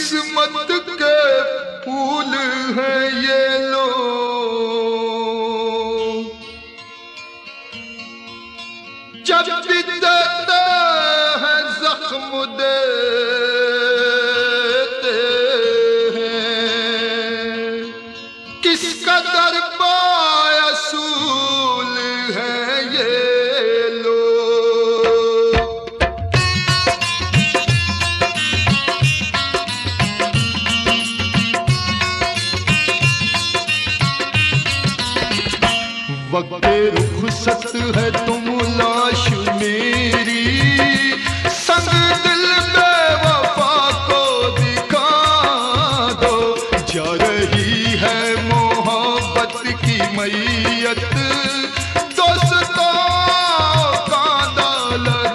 किस्मत के फूल हैं ये लो जब है देते जख्म दे colors.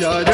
judge.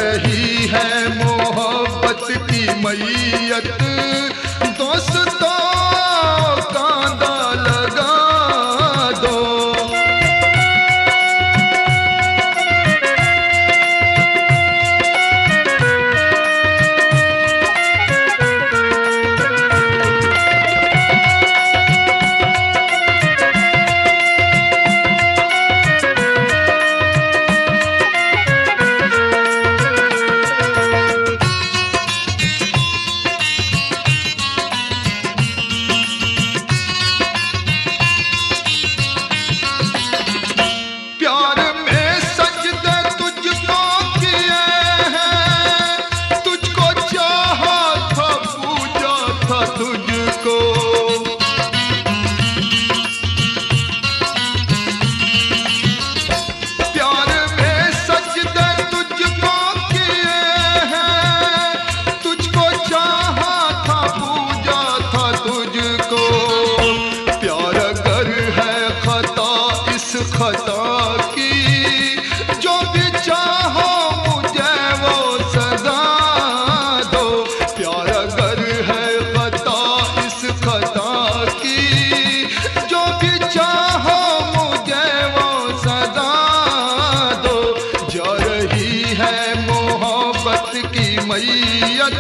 की मैयत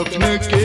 Look, look.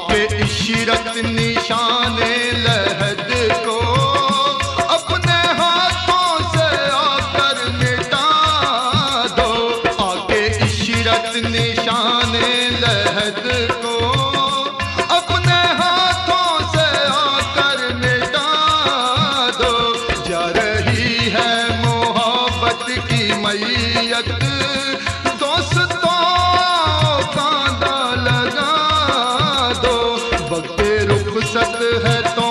आके इशरत निशान लहद के रुखसत है तो